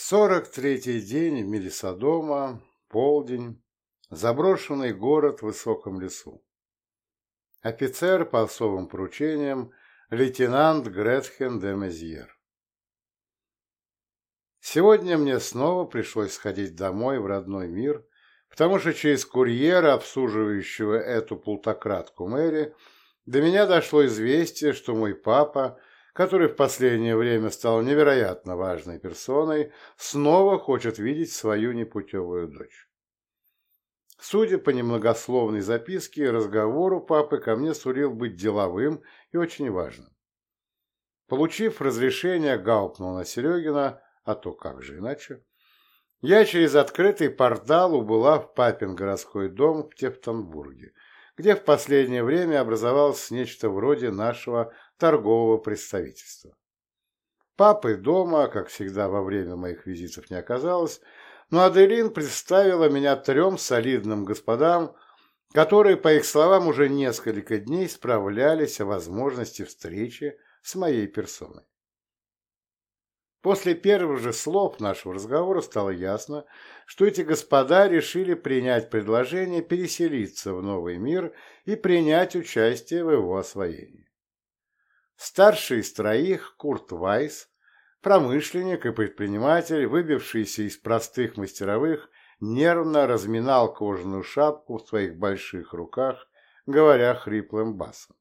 Сорок третий день в мире Содома, полдень, заброшенный город в высоком лесу. Офицер по особым поручениям, лейтенант Гретхен де Мезьер. Сегодня мне снова пришлось сходить домой в родной мир, потому что через курьера, обслуживающего эту плутократку Мэри, до меня дошло известие, что мой папа который в последнее время стал невероятно важной персоной, снова хочет видеть свою непутевую дочь. Судя по немногословной записке, разговор у папы ко мне сулил быть деловым и очень важным. Получив разрешение Гауптмана Серегина, а то как же иначе, я через открытый портал убыла в папин городской дом в Тевтонбурге, где в последнее время образовалось нечто вроде нашего торгового представительства. Папы дома, как всегда во время моих визитов, не оказалось, но Аделин представила меня трем солидным господам, которые, по их словам, уже несколько дней справлялись о возможности встречи с моей персоной. После первых же слов нашего разговора стало ясно, что эти господа решили принять предложение переселиться в новый мир и принять участие в его освоении. Старший из троих, Курт Вайс, промышленник и предприниматель, выбившийся из простых мастеровых, нервно разминал кожаную шапку в своих больших руках, говоря хриплым басом.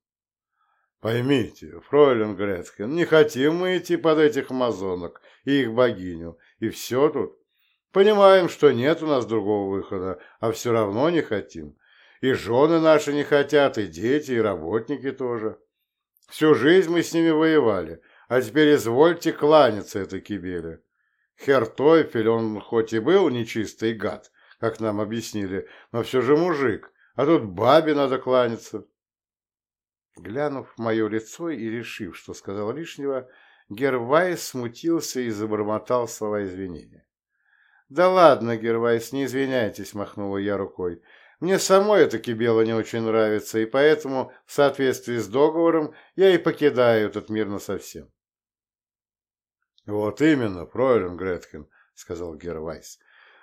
«Поймите, фройлен Грецкин, не хотим мы идти под этих амазонок и их богиню, и все тут. Понимаем, что нет у нас другого выхода, а все равно не хотим. И жены наши не хотят, и дети, и работники тоже». Всю жизнь мы с ними воевали, а теперь извольте кланяться этой кибели. Хертойфель, он хоть и был нечистый гад, как нам объяснили, но все же мужик, а тут бабе надо кланяться. Глянув в мое лицо и решив, что сказал лишнего, Гервайс смутился и забормотал слова извинения. «Да ладно, Гервайс, не извиняйтесь», — махнула я рукой. Мне самой эта кибела не очень нравится, и поэтому, в соответствии с договором, я и покидаю этот мир насовсем. «Вот именно, фройлен Гретхен», — сказал Гервайс.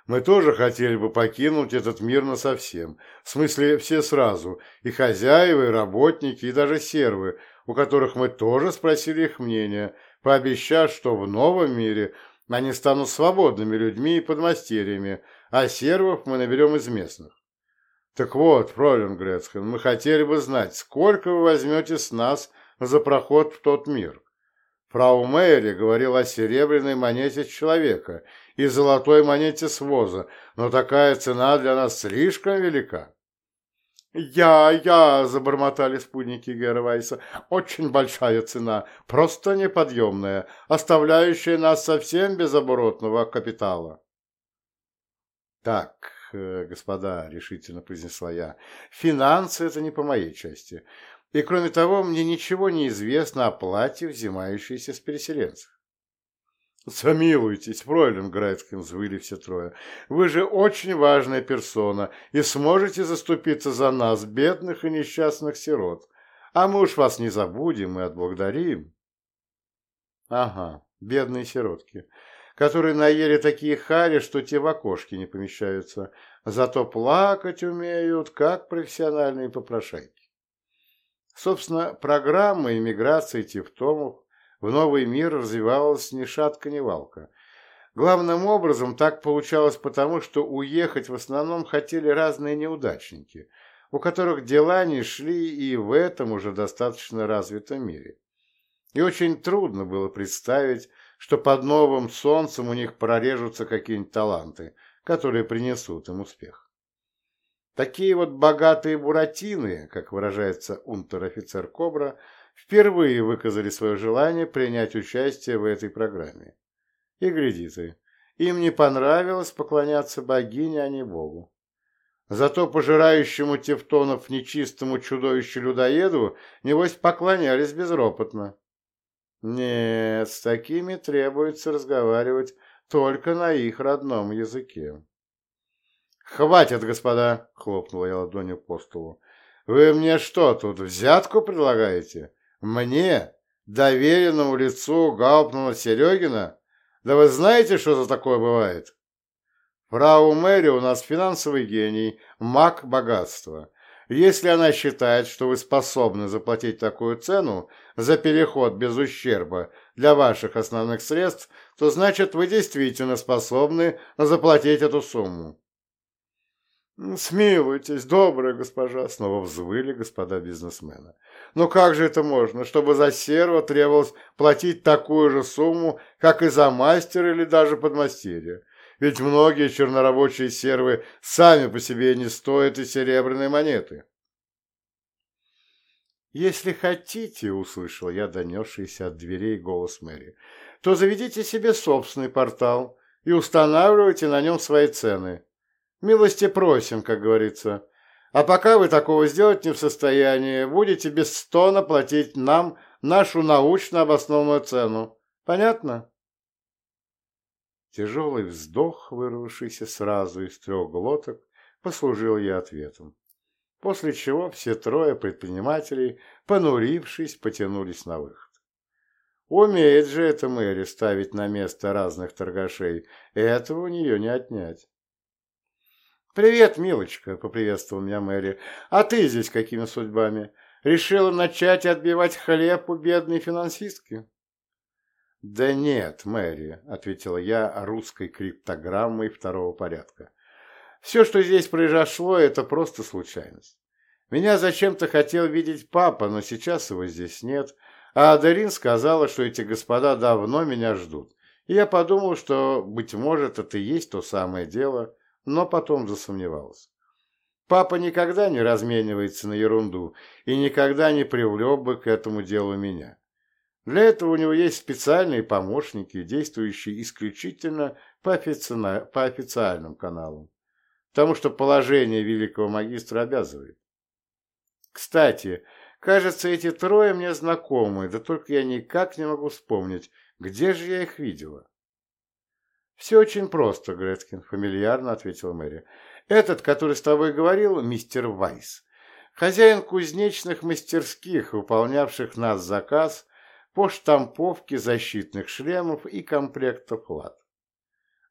«Мы тоже хотели бы покинуть этот мир насовсем. В смысле, все сразу. И хозяева, и работники, и даже сервы, у которых мы тоже спросили их мнение, пообещав, что в новом мире они станут свободными людьми и подмастерьями, а сервов мы наберем из местных. Так вот, фройлен Грецхен, мы хотели бы знать, сколько вы возьмете с нас за проход в тот мир? Фрау Мэри говорила о серебряной монете человека и золотой монете с воза, но такая цена для нас слишком велика. «Я, я!» – забормотали спутники Гервайса. «Очень большая цена, просто неподъемная, оставляющая нас совсем без оборотного капитала». «Так, господа, — решительно произнесла я, — финансы — это не по моей части. И, кроме того, мне ничего не известно о плате, взимающейся с переселенцев. «Замилуйтесь, фройлен Грайцкин», — взвыли все трое. «Вы же очень важная персона и сможете заступиться за нас, бедных и несчастных сирот. А мы уж вас не забудем и отблагодарим». «Ага, бедные сиротки которые наели такие хари, что те в окошке не помещаются, зато плакать умеют, как профессиональные попрошайки. Собственно, программа иммиграции тевтомов в новый мир развивалась ни шатка, ни валка. Главным образом так получалось потому, что уехать в основном хотели разные неудачники, у которых дела не шли и в этом уже достаточно развитом мире. И очень трудно было представить, что под новым солнцем у них прорежутся какие-нибудь таланты, которые принесут им успех. Такие вот богатые буратины, как выражается унтер-офицер Кобра, впервые выказали свое желание принять участие в этой программе. И гляди ты, им не понравилось поклоняться богине, а не богу. Зато пожирающему тевтонов нечистому чудовищу-людоеду, небось, поклонялись безропотно. Нет, с такими требуется разговаривать только на их родном языке. «Хватит, господа!» — хлопнула я ладонью по столу. «Вы мне что, тут взятку предлагаете? Мне, доверенному лицу Гауптмана Серегина? Да вы знаете, что за такое бывает? Фрау Мэри у нас финансовый гений, маг богатства. Если она считает, что вы способны заплатить такую цену за переход без ущерба для ваших основных средств, то значит вы действительно способны заплатить эту сумму. «Смилуйтесь, добрая госпожа!» — снова взвыли господа бизнесмены. «Но как же это можно, чтобы за серого требовалось платить такую же сумму, как и за мастера или даже подмастерья? Ведь многие чернорабочие сервы сами по себе не стоят и серебряной монеты». «Если хотите, — услышал я донесшийся от дверей голос Мэри, — то заведите себе собственный портал и устанавливайте на нем свои цены». Милости просим, как говорится. А пока вы такого сделать не в состоянии, будете без стона платить нам нашу научно обоснованную цену. Понятно? Тяжелый вздох, вырвавшийся сразу из трех глоток, послужил ей ответом. После чего все трое предпринимателей, понурившись, потянулись на выход. Умеет же эта Мэри ставить на место разных торгашей, этого у нее не отнять. «Привет, милочка!» — поприветствовал меня Мэри. «А ты здесь какими судьбами? Решила начать отбивать хлеб у бедной финансистки?» «Да нет, Мэри», — ответила я русской криптограммой второго порядка. «Все, что здесь произошло, это просто случайность. Меня зачем-то хотел видеть папа, но сейчас его здесь нет, а Аделин сказала, что эти господа давно меня ждут. И я подумал, что, быть может, это и есть то самое дело» но потом засомневался. Папа никогда не разменивается на ерунду и никогда не привлек бы к этому делу меня. Для этого у него есть специальные помощники, действующие исключительно по, офици... по официальным каналам, потому что положение великого магистра обязывает. Кстати, кажется, эти трое мне знакомы, да только я никак не могу вспомнить, где же я их видела. «Все очень просто, Греткин», — фамильярно ответила Мэри. «Этот, который с тобой говорил, мистер Вайс, хозяин кузнечных мастерских, выполнявших нас заказ по штамповке защитных шлемов и комплектов лад.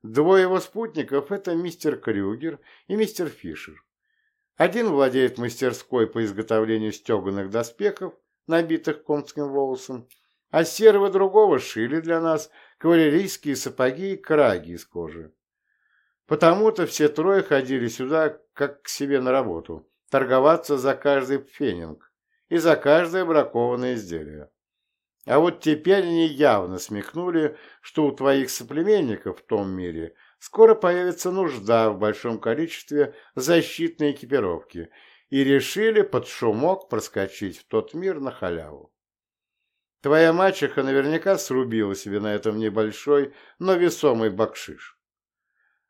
Двое его спутников — это мистер Крюгер и мистер Фишер. Один владеет мастерской по изготовлению стеганых доспехов, набитых конским волосом, а серого другого шили для нас кавалерийские сапоги и краги из кожи. Потому-то все трое ходили сюда, как к себе на работу, торговаться за каждый фенинг и за каждое бракованное изделие. А вот теперь они явно смехнули, что у твоих соплеменников в том мире скоро появится нужда в большом количестве защитной экипировки и решили под шумок проскочить в тот мир на халяву. Твоя мачеха наверняка срубила себе на этом небольшой, но весомый бакшиш.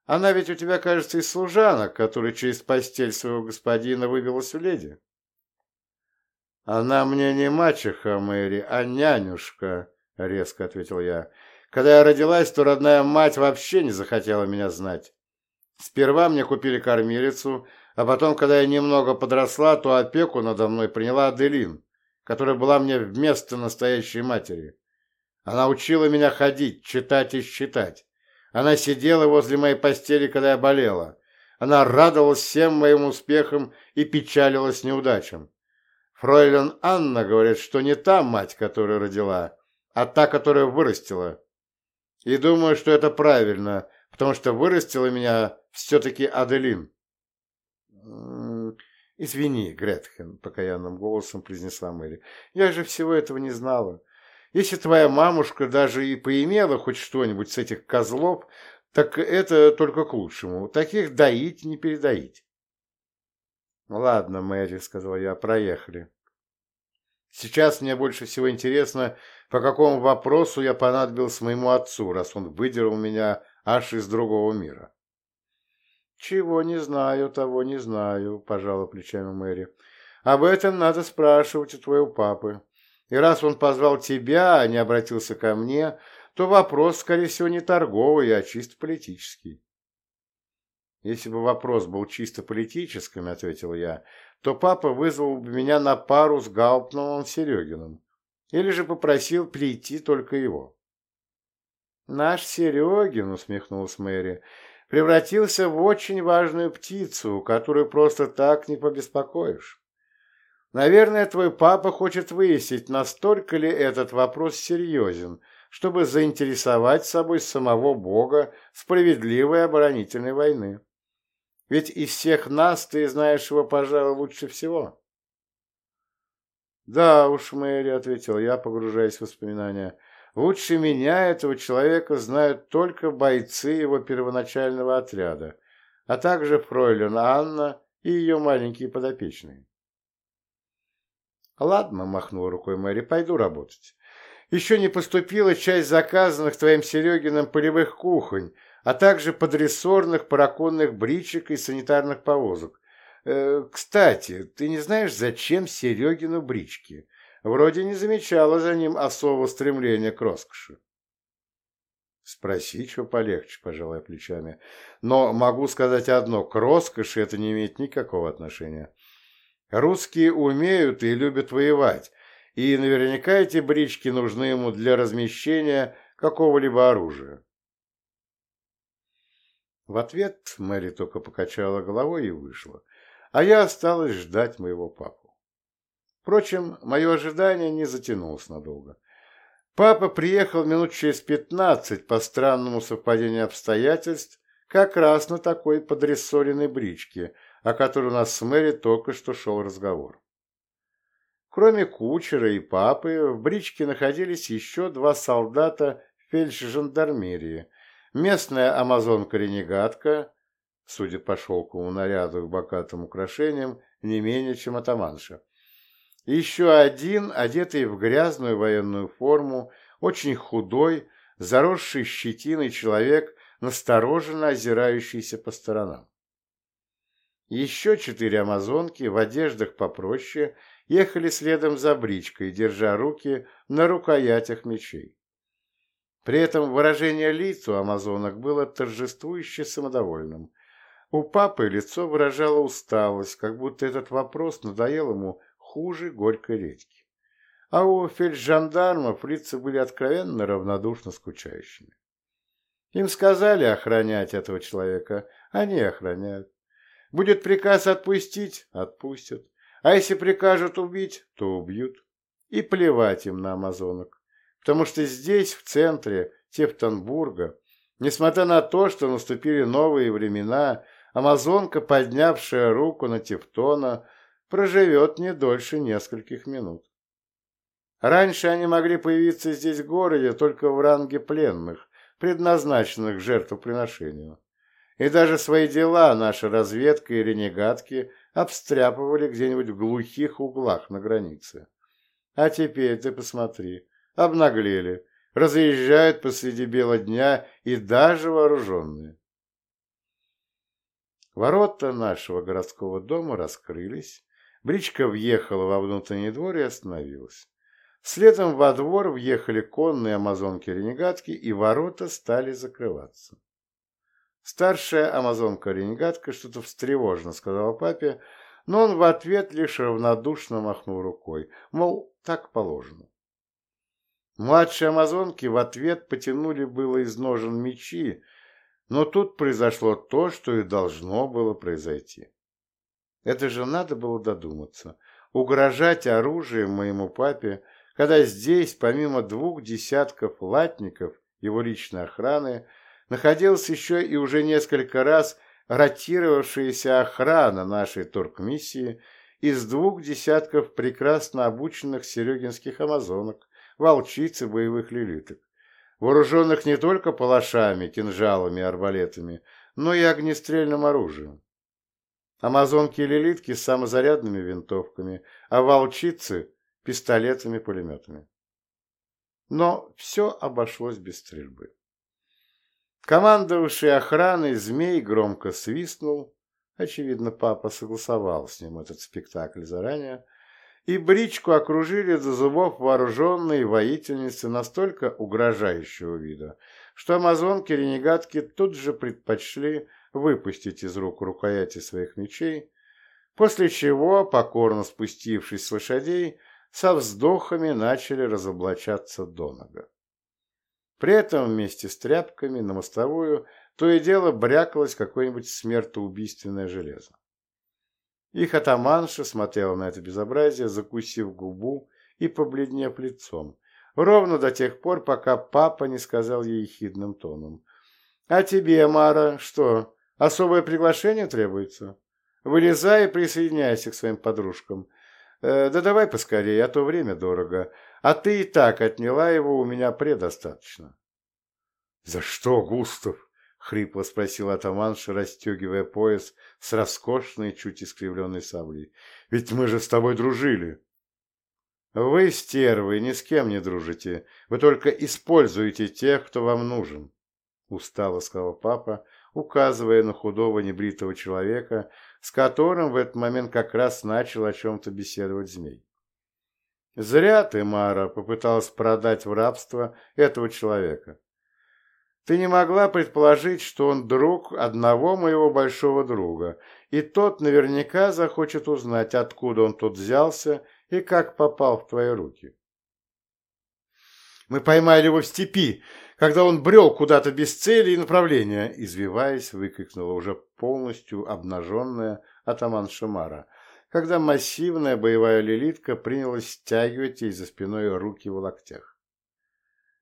Она ведь у тебя, кажется, из служанок, который через постель своего господина вывелась в леди. Она мне не мачеха, Мэри, а нянюшка, — резко ответил я. Когда я родилась, то родная мать вообще не захотела меня знать. Сперва мне купили кормилицу, а потом, когда я немного подросла, то опеку надо мной приняла Аделин, которая была мне вместо настоящей матери. Она учила меня ходить, читать и считать. Она сидела возле моей постели, когда я болела. Она радовалась всем моим успехам и печалилась неудачам. Фройлен Анна говорит, что не та мать, которая родила, а та, которая вырастила. И думаю, что это правильно, потому что вырастила меня все-таки Аделин. «Извини, Гретхен», — покаянным голосом произнесла Мэри, — «я же всего этого не знала. Если твоя мамушка даже и поимела хоть что-нибудь с этих козлов, так это только к лучшему. Таких доить не передоить». «Ладно, Мэри», — сказал я, — «проехали». Сейчас мне больше всего интересно, по какому вопросу я понадобился моему отцу, раз он выдернул меня аж из другого мира. «Чего не знаю, того не знаю», – пожала плечами Мэри. «Об этом надо спрашивать у твоего папы. И раз он позвал тебя, а не обратился ко мне, то вопрос, скорее всего, не торговый, а чисто политический». «Если бы вопрос был чисто политическим, — ответил я, — то папа вызвал бы меня на пару с Гауптманом Серегиным или же попросил прийти только его». Наш Серегин, усмехнулась Мэри, превратился в очень важную птицу, которую просто так не побеспокоишь. Наверное, твой папа хочет выяснить, настолько ли этот вопрос серьезен, чтобы заинтересовать собой самого Бога справедливой оборонительной войны. Ведь из всех нас ты знаешь его, пожалуй, лучше всего. «Да уж, Мэри», — ответил я, погружаясь в воспоминания, — «лучше меня этого человека знают только бойцы его первоначального отряда, а также фройлен Анна и ее маленькие подопечные». «Ладно», — махнула рукой Мэри, — «пойду работать. Еще не поступила часть заказанных твоим Серегиным полевых кухонь, а также подрессорных параконных бричек и санитарных повозок. Э, кстати, ты не знаешь, зачем Серегину брички? Вроде не замечала за ним особого стремления к роскоши. Спроси, что полегче, пожалуй, плечами. Но могу сказать одно, к роскоши это не имеет никакого отношения. Русские умеют и любят воевать, и наверняка эти брички нужны ему для размещения какого-либо оружия. В ответ Мэри только покачала головой и вышла а я осталась ждать моего папу. Впрочем, мое ожидание не затянулось надолго. Папа приехал минут через пятнадцать по странному совпадению обстоятельств как раз на такой подрессоренной бричке, о которой у нас с Мэри только что шел разговор. Кроме кучера и папы, в бричке находились еще два солдата фельдж-жандармерии, местная амазонка-ренегатка судя по шелковому наряду и богатым украшениям, не менее, чем атаманша. еще один, одетый в грязную военную форму, очень худой, заросший щетиной человек, настороженно озирающийся по сторонам. Еще четыре амазонки в одеждах попроще ехали следом за бричкой, держа руки на рукоятях мечей. При этом выражение лиц у амазонок было торжествующе самодовольным – у папы лицо выражало усталость, как будто этот вопрос надоел ему хуже горькой редьки. А у фельджандармов лица были откровенно равнодушно скучающими. Им сказали охранять этого человека, они охраняют. Будет приказ отпустить – отпустят. А если прикажут убить, то убьют. И плевать им на амазонок. Потому что здесь, в центре Тевтонбурга, несмотря на то, что наступили новые времена, амазонка, поднявшая руку на Тевтона, проживет не дольше нескольких минут. Раньше они могли появиться здесь в городе только в ранге пленных, предназначенных жертвоприношению. И даже свои дела наша разведка и ренегатки обстряпывали где-нибудь в глухих углах на границе. А теперь ты посмотри, обнаглели, разъезжают посреди бела дня и даже вооруженные. Ворота нашего городского дома раскрылись, бричка въехала во внутренний двор и остановилась. Следом во двор въехали конные амазонки-ренегатки, и ворота стали закрываться. Старшая амазонка-ренегатка что-то встревоженно сказала папе, но он в ответ лишь равнодушно махнул рукой, мол, так положено. Младшие амазонки в ответ потянули было из ножен мечи, но тут произошло то, что и должно было произойти. Это же надо было додуматься. Угрожать оружием моему папе, когда здесь, помимо двух десятков латников его личной охраны, находилась еще и уже несколько раз ротировавшаяся охрана нашей торгмиссии из двух десятков прекрасно обученных серегинских амазонок, волчиц и боевых лилиток вооруженных не только палашами, кинжалами и арбалетами, но и огнестрельным оружием. Амазонки и лилитки с самозарядными винтовками, а волчицы – пистолетами-пулеметами. Но все обошлось без стрельбы. Командовавший охраной змей громко свистнул, очевидно, папа согласовал с ним этот спектакль заранее, и бричку окружили до зубов вооруженные воительницы настолько угрожающего вида, что амазонки-ренегатки тут же предпочли выпустить из рук рукояти своих мечей, после чего, покорно спустившись с лошадей, со вздохами начали разоблачаться до нога. При этом вместе с тряпками на мостовую то и дело брякалось какое-нибудь смертоубийственное железо. Их атаманша смотрела на это безобразие, закусив губу и побледнев лицом, ровно до тех пор, пока папа не сказал ей ехидным тоном. «А тебе, Мара, что, особое приглашение требуется? Вылезай и присоединяйся к своим подружкам. Э, да давай поскорее, а то время дорого. А ты и так отняла его у меня предостаточно». «За что, Густав?» — хрипло спросил атаманша, расстегивая пояс с роскошной, чуть искривленной саблей. «Ведь мы же с тобой дружили!» «Вы, стервы, ни с кем не дружите. Вы только используете тех, кто вам нужен», — устало сказал папа, указывая на худого небритого человека, с которым в этот момент как раз начал о чем-то беседовать змей. «Зря ты, Мара, попыталась продать в рабство этого человека. Ты не могла предположить, что он друг одного моего большого друга, и тот наверняка захочет узнать, откуда он тут взялся и как попал в твои руки. Мы поймали его в степи, когда он брел куда-то без цели и направления, извиваясь, выкрикнула уже полностью обнаженная атаман Шамара, когда массивная боевая лилитка принялась стягивать ей за спиной руки в локтях.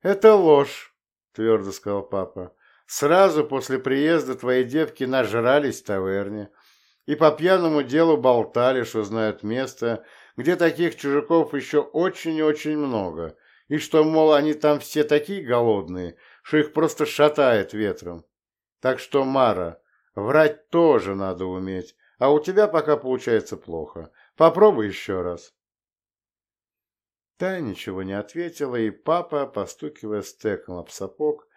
«Это ложь», — твердо сказал папа. «Сразу после приезда твоей девки нажрались в таверне и по пьяному делу болтали, что знают место, где таких чужаков еще очень и очень много, и что, мол, они там все такие голодные, что их просто шатает ветром. Так что, Мара, врать тоже надо уметь, а у тебя пока получается плохо. Попробуй еще раз. Та ничего не ответила, и папа, постукивая стеком об сапог,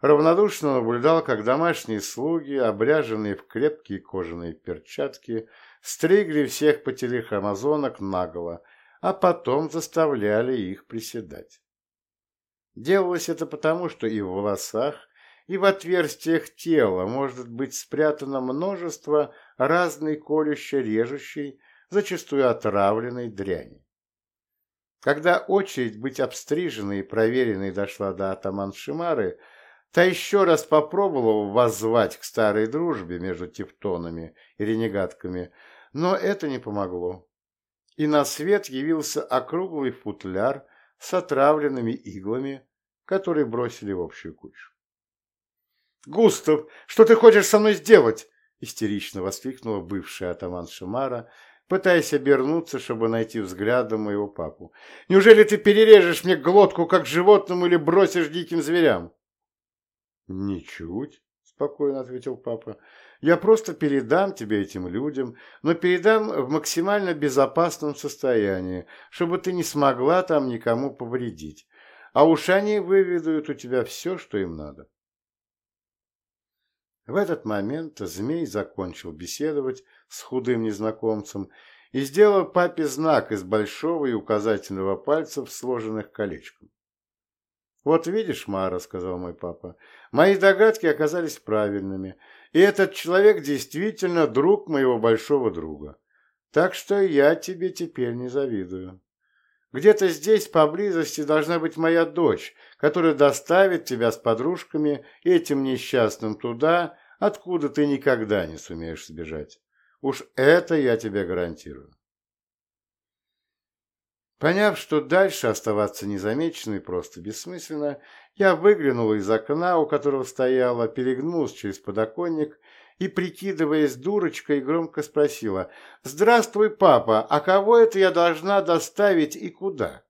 равнодушно наблюдал, как домашние слуги, обряженные в крепкие кожаные перчатки, стригли всех потерях амазонок наголо, а потом заставляли их приседать. Делалось это потому, что и в волосах, и в отверстиях тела может быть спрятано множество разной колюще-режущей, зачастую отравленной дряни. Когда очередь быть обстриженной и проверенной дошла до атаман Шимары, Та еще раз попробовала воззвать к старой дружбе между тевтонами и ренегатками, но это не помогло. И на свет явился округлый футляр с отравленными иглами, которые бросили в общую кучу. «Густав, что ты хочешь со мной сделать?» истерично воскликнула бывшая атаман Шамара, пытаясь обернуться, чтобы найти взглядом моего папу. «Неужели ты перережешь мне глотку, как животному, или бросишь диким зверям?» «Ничуть», — спокойно ответил папа. «Я просто передам тебе этим людям, но передам в максимально безопасном состоянии, чтобы ты не смогла там никому повредить. А уж они выведают у тебя все, что им надо». В этот момент змей закончил беседовать с худым незнакомцем и сделал папе знак из большого и указательного пальцев, сложенных колечком. «Вот видишь, Мара», — сказал мой папа, — «мои догадки оказались правильными, и этот человек действительно друг моего большого друга. Так что я тебе теперь не завидую. Где-то здесь поблизости должна быть моя дочь, которая доставит тебя с подружками этим несчастным туда, откуда ты никогда не сумеешь сбежать. Уж это я тебе гарантирую». Поняв, что дальше оставаться незамеченной просто бессмысленно, я выглянула из окна, у которого стояла, перегнулась через подоконник и, прикидываясь дурочкой, громко спросила «Здравствуй, папа, а кого это я должна доставить и куда?»